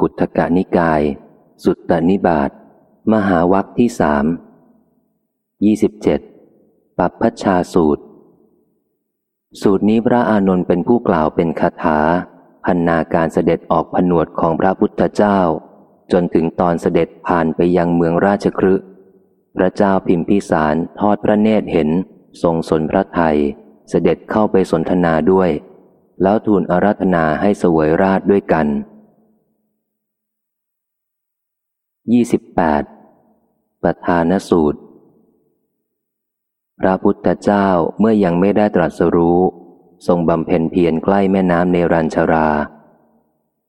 กุทกานิกาย สุตตนิบาตมหาวัคที่สามยี่สิบเจ็ดปัปพชาสูตร สูตรนี้พระอานนท์เป็นผู้กล่าวเป็นคาถา พันนาการเสด็จออกผนวดของพระพุทธเจ้า จนถึงตอนเสด็จผ่านไปยังเมืองราชครึพระเจ้าพิมพิสารทอดพระเนตรเห็น ทรงสนพระไทย เสด็จเข้าไปสนทนาด้วย แล้วทูลอาราธนาให้เสวยราชด้วยกัน 28. ประธานสูตร พระพุทธเจ้าเมื่อยังไม่ได้ตรัสรู้ ทรงบำเพ็ญเพียรใกล้แม่น้ำเนรัญชรา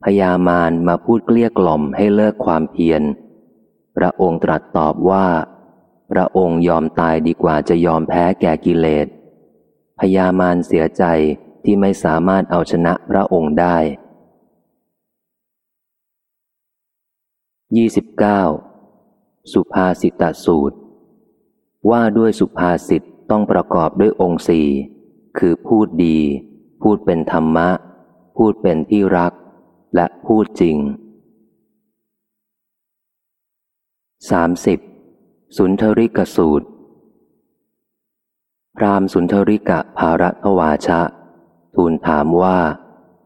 พญามารมาพูดเกลี้ยกล่อมให้เลิกความเพียร พระองค์ตรัสตอบว่า พระองค์ยอมตายดีกว่าจะยอมแพ้แก่กิเลสพญามารเสียใจที่ไม่สามารถเอาชนะพระองค์ได้ ยี่สิบเก้าสุภาษิตสูตร ว่าด้วยสุภาษิตต้องประกอบด้วยองค์สี่คือพูดดี พูดเป็นธรรมะ พูดเป็นที่รัก และพูดจริงสามสิบสุนทริกสูตร พรามสุนทริกะภารทวาชะ ทูลถามว่า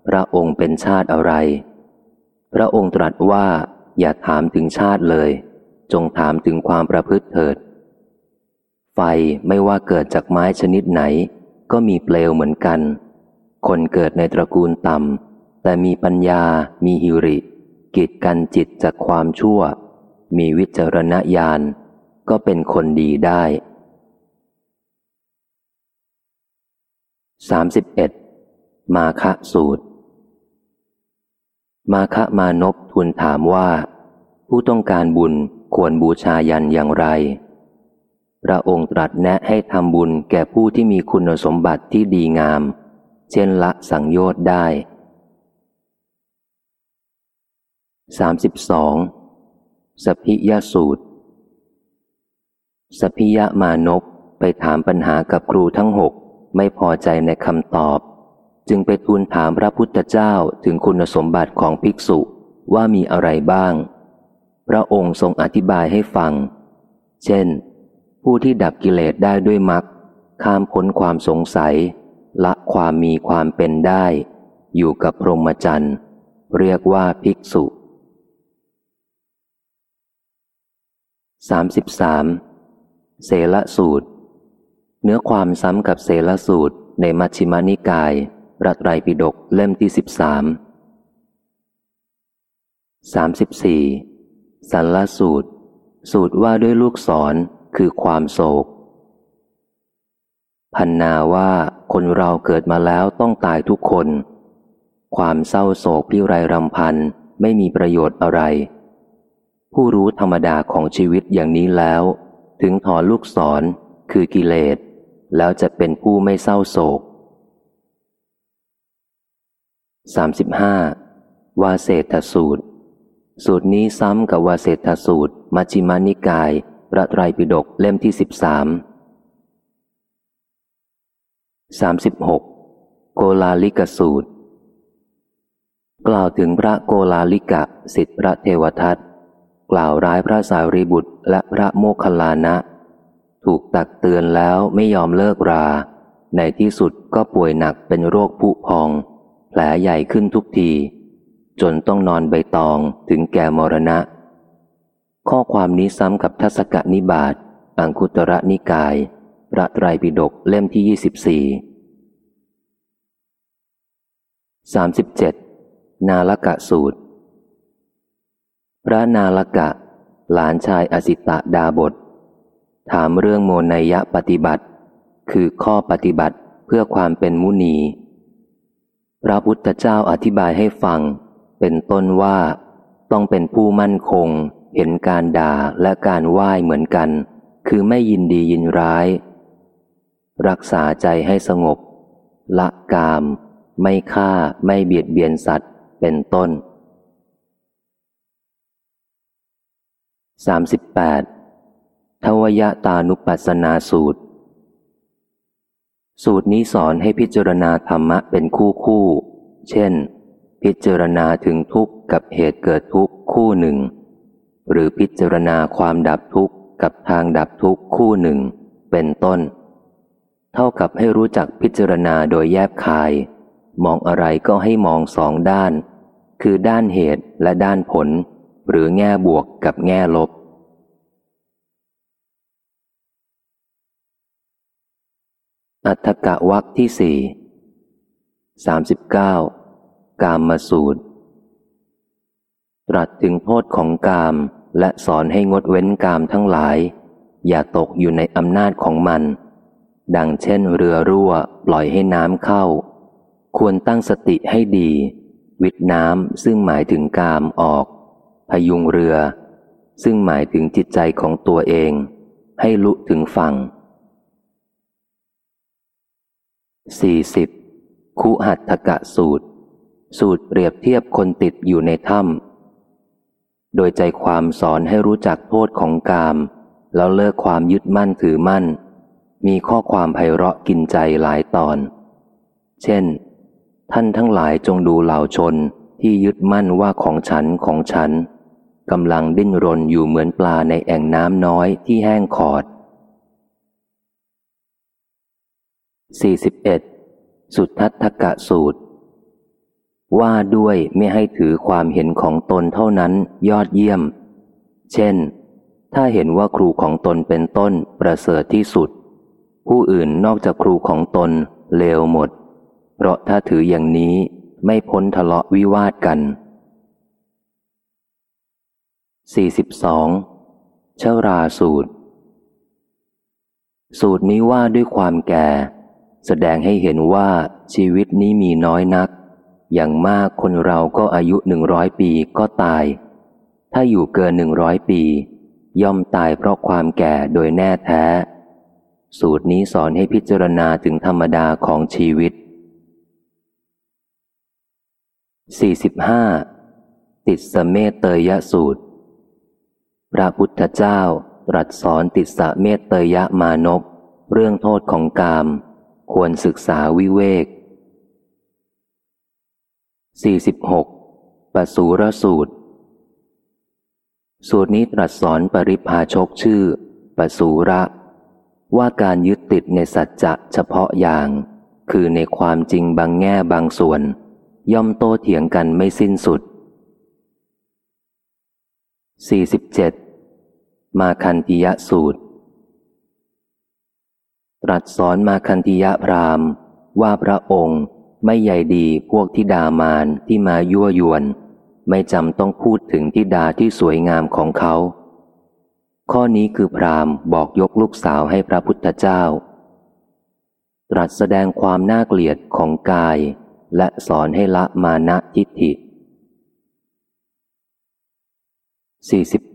พระองค์เป็นชาติอะไร พระองค์ตรัสว่า อย่าถามถึงชาติเลย จงถามถึงความประพฤติเถิด ไฟไม่ว่าเกิดจากไม้ชนิดไหน ก็มีเปลวเหมือนกัน คนเกิดในตระกูลต่ำ แต่มีปัญญา มีหิริ กิจกันจิตจากความชั่ว มีวิจารณญาณ ก็เป็นคนดีได้ 31. มาคะสูตร มาคะมานพทูลถามว่า ผู้ต้องการบุญควรบูชายันอย่างไร พระองค์ตรัสแนะให้ทำบุญแก่ผู้ที่มีคุณสมบัติที่ดีงาม เช่นละสังโยชน์ได้ 32. สพิยสูตร สพิยมานพไปถามปัญหากับครูทั้งหกไม่พอใจในคำตอบ จึงไปทูลถามพระพุทธเจ้าถึงคุณสมบัติของภิกษุว่ามีอะไรบ้าง พระองค์ทรงอธิบายให้ฟัง เช่น ผู้ที่ดับกิเลสได้ด้วยมรรคข้ามพ้นความสงสัย ละความมีความเป็นได้ อยู่กับพรหมจรรย์ เรียกว่าภิกษุ 33. เสละสูตร เนื้อความซ้ำกับเสละสูตรในมัชฌิมานิกาย ระไตรปิฎกเล่มที่สิบสามสามสิบสี่สันลสูตร สูตรว่าด้วยลูกศรคือความโศก พันนาว่าคนเราเกิดมาแล้วต้องตายทุกคน ความเศร้าโศกพิไรรำพันไม่มีประโยชน์อะไร ผู้รู้ธรรมดาของชีวิตอย่างนี้แล้ว ถึงถอนลูกศรคือกิเลสแล้วจะเป็นผู้ไม่เศร้าโศก สามสิบห้าวาเศธสูตร สูตรนี้ซ้ำกับวาเศธสูตร มัชิมานิกาย พระไตรปิฎกเล่มที่สิบสามสามสิบหกโกลาลิกสูตร กล่าวถึงพระโกลาลิกะสิทธิพระเทวทัตกล่าวร้ายพระสารีบุตรและพระโมคคัลลานะ ถูกตักเตือนแล้วไม่ยอมเลิกรา ในที่สุดก็ป่วยหนักเป็นโรคผุพอง แผลใหญ่ขึ้นทุกที จนต้องนอนใบตองถึงแก่มรณะ ข้อความนี้ซ้ำกับทัศกนิบาตอังคุตระนิกาย พระไตรปิฎกเล่มที่ยี่สิบสี่สามสิบเจ็ดนาลกะสูตร พระนาลกะ หลานชายอสิตะดาบท ถามเรื่องโมนยะปฏิบัติ คือข้อปฏิบัติเพื่อความเป็นมุนี พระพุทธเจ้าอธิบายให้ฟัง เป็นต้นว่า ต้องเป็นผู้มั่นคง เห็นการด่าและการไหว้เหมือนกัน คือไม่ยินดียินร้าย รักษาใจให้สงบ ละกาม ไม่ฆ่าไม่เบียดเบียนสัตว์ เป็นต้น 38. ทวยตานุปัสสนาสูตร สูตรนี้สอนให้พิจารณาธรรมะเป็นคู่คู่ เช่น พิจารณาถึงทุกข์กับเหตุเกิดทุกข์คู่หนึ่ง หรือพิจารณาความดับทุกข์กับทางดับทุกข์คู่หนึ่ง เป็นต้น เท่ากับให้รู้จักพิจารณาโดยแยบคาย มองอะไรก็ให้มองสองด้าน คือด้านเหตุและด้านผล หรือแง่บวกกับแง่ลบ อัฏฐกะวักที่สี่สามสิบเก้ากามมาสูตร ตรัสถึงโทษของกามและสอนให้งดเว้นกามทั้งหลาย อย่าตกอยู่ในอำนาจของมัน ดังเช่นเรือรั่วปล่อยให้น้ำเข้า ควรตั้งสติให้ดี วิดน้ำซึ่งหมายถึงกามออก พยุงเรือ ซึ่งหมายถึงจิตใจของตัวเอง ให้ลุถึงฝั่ง 40. คุหัตถกะสูตร สูตรเปรียบเทียบคนติดอยู่ในถ้ำโดยใจความสอนให้รู้จักโทษของกาม แล้วเลิกความยึดมั่นถือมั่น มีข้อความไพเราะกินใจหลายตอน เช่น ท่านทั้งหลายจงดูเหล่าชนที่ยึดมั่นว่าของฉันของฉันกำลังดิ้นรนอยู่เหมือนปลาในแอ่งน้ำน้อยที่แห้งขอด 41. สุทัศทกะสูตร ว่าด้วยไม่ให้ถือความเห็นของตนเท่านั้นยอดเยี่ยม เช่น ถ้าเห็นว่าครูของตนเป็นต้นประเสริฐที่สุด ผู้อื่นนอกจากครูของตนเลวหมด เพราะถ้าถืออย่างนี้ไม่พ้นทะเลาะวิวาทกัน 42. ชราสูตร สูตรนี้ว่าด้วยความแก่ แสดงให้เห็นว่าชีวิตนี้มีน้อยนัก อย่างมากคนเราก็อายุหนึ่งร้อยปีก็ตาย ถ้าอยู่เกินหนึ่งร้อยปี ย่อมตายเพราะความแก่โดยแน่แท้ สูตรนี้สอนให้พิจารณาถึงธรรมดาของชีวิต 45. ติดสเมตเตยสูตร พระพุทธเจ้าตรัสสอนติดสเมตเตยมานพเรื่องโทษของกาม ควรศึกษาวิเวก 46. ปสูรสูตร สูตรนี้ตรัสสอนปริพาชกชื่อ ปสูระ ว่าการยึดติดในสัจจะเฉพาะอย่าง คือในความจริงบางแง่บางส่วน ย่อมโตเถียงกันไม่สิ้นสุด 47. มาคันติยสูตร ตรัสสอนมาคันติยะพรามว่าพระองค์ไม่ใหญ่ดีพวกทิดามานที่มายั่วยวน ไม่จำต้องพูดถึงทิดาที่สวยงามของเขา ข้อนี้คือพรามบอกยกลูกสาวให้พระพุทธเจ้า ตรัสแสดงความน่าเกลียดของกาย และสอนให้ละมานะทิฏฐิ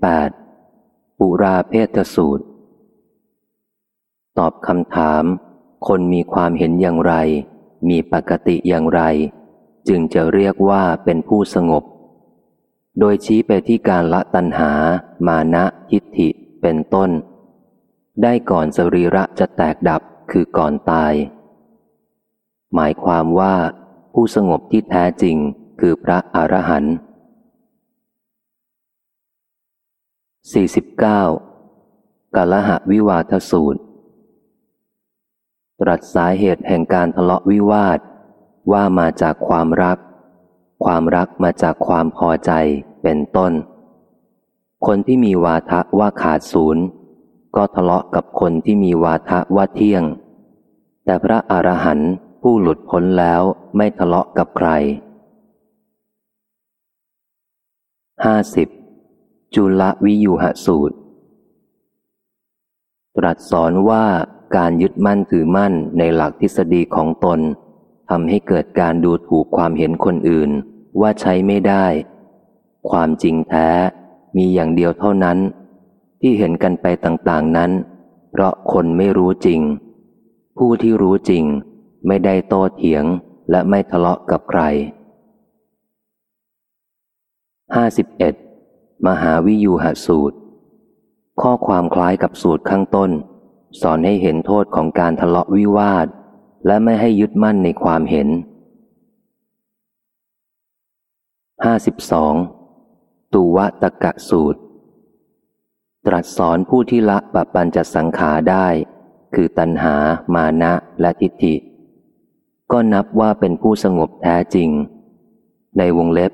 48. ปุราเพทสูตร ตอบคำถาม คนมีความเห็นอย่างไร มีปกติอย่างไร จึงจะเรียกว่าเป็นผู้สงบ โดยชี้ไปที่การละตัณหา มานะทิฏฐิ เป็นต้น ได้ก่อนสรีระจะแตกดับคือก่อนตาย หมายความว่า ผู้สงบที่แท้จริงคือพระอรหันต์ 49. กาลหะวิวาทสูตร ตรัสสาเหตุแห่งการทะเลาะวิวาท ว่ามาจากความรัก ความรักมาจากความพอใจเป็นต้น คนที่มีวาทะว่าขาดศูนย์ก็ทะเลาะกับคนที่มีวาทะว่าเที่ยง แต่พระอรหันต์ผู้หลุดพ้นแล้วไม่ทะเลาะกับใครห้าสิบจุลวิยูหสูตร ตรัสสอนว่า การยึดมั่นถือมั่นในหลักทฤษฎีของตนทำให้เกิดการดูถูกความเห็นคนอื่น ว่าใช้ไม่ได้ ความจริงแท้มีอย่างเดียวเท่านั้น ที่เห็นกันไปต่าง ๆนั้น เพราะคนไม่รู้จริง ผู้ที่รู้จริงไม่ได้โต้เถียงและไม่ทะเลาะกับใคร 51. มหาวิยูหสูตร ข้อความคล้ายกับสูตรข้างต้น สอนให้เห็นโทษของการทะเลาะวิวาท และไม่ให้ยึดมั่นในความเห็นห้าสิบสองตุวะตะกะสูตร ตรัสสอนผู้ที่ละปะปัญจสังขาได้ คือตัณหา มานะและทิฏฐิ ก็นับว่าเป็นผู้สงบแท้จริง ในวงเล็บ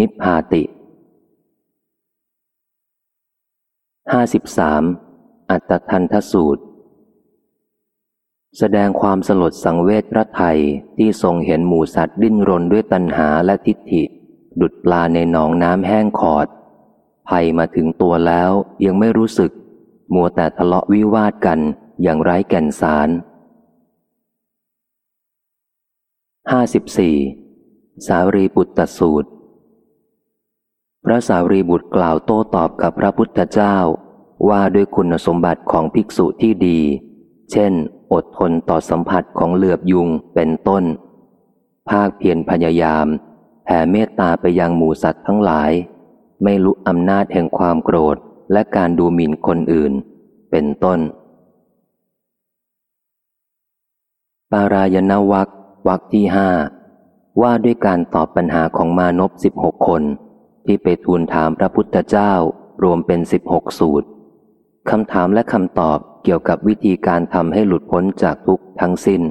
นิพพาติห้าสิบสามอัตตทันทสูตร แสดงความสลดสังเวชพระไทยที่ทรงเห็นหมูสัตว์ดิ้นรนด้วยตัณหาและทิฏฐิ ดุดปลาในหนองน้ำแห้งขอด ภัยมาถึงตัวแล้วยังไม่รู้สึก มัวแต่ทะเลาะวิวาทกันอย่างไร้แก่นสารห้าสิบสี่สารีบุตรสูตร พระสารีบุตรกล่าวโต้ตอบกับพระพุทธเจ้า ว่าด้วยคุณสมบัติของภิกษุที่ดี เช่น อดทนต่อสัมผัสของเหลือบยุงเป็นต้น ภาคเพียรพยายาม แผ่เมตตาไปยังหมู่สัตว์ทั้งหลาย ไม่ลุอำนาจแห่งความโกรธและการดูหมิ่นคนอื่น เป็นต้น ปารายณวักวักที่ห้าว่าด้วยการตอบปัญหาของมานพสิบหกคน ที่ไปทูลถามพระพุทธเจ้ารวมเป็นสิบหกสูตรคำถามและคำตอบ เกี่ยวกับวิธีการทำให้หลุดพ้นจากทุกข์ทั้งสิ้น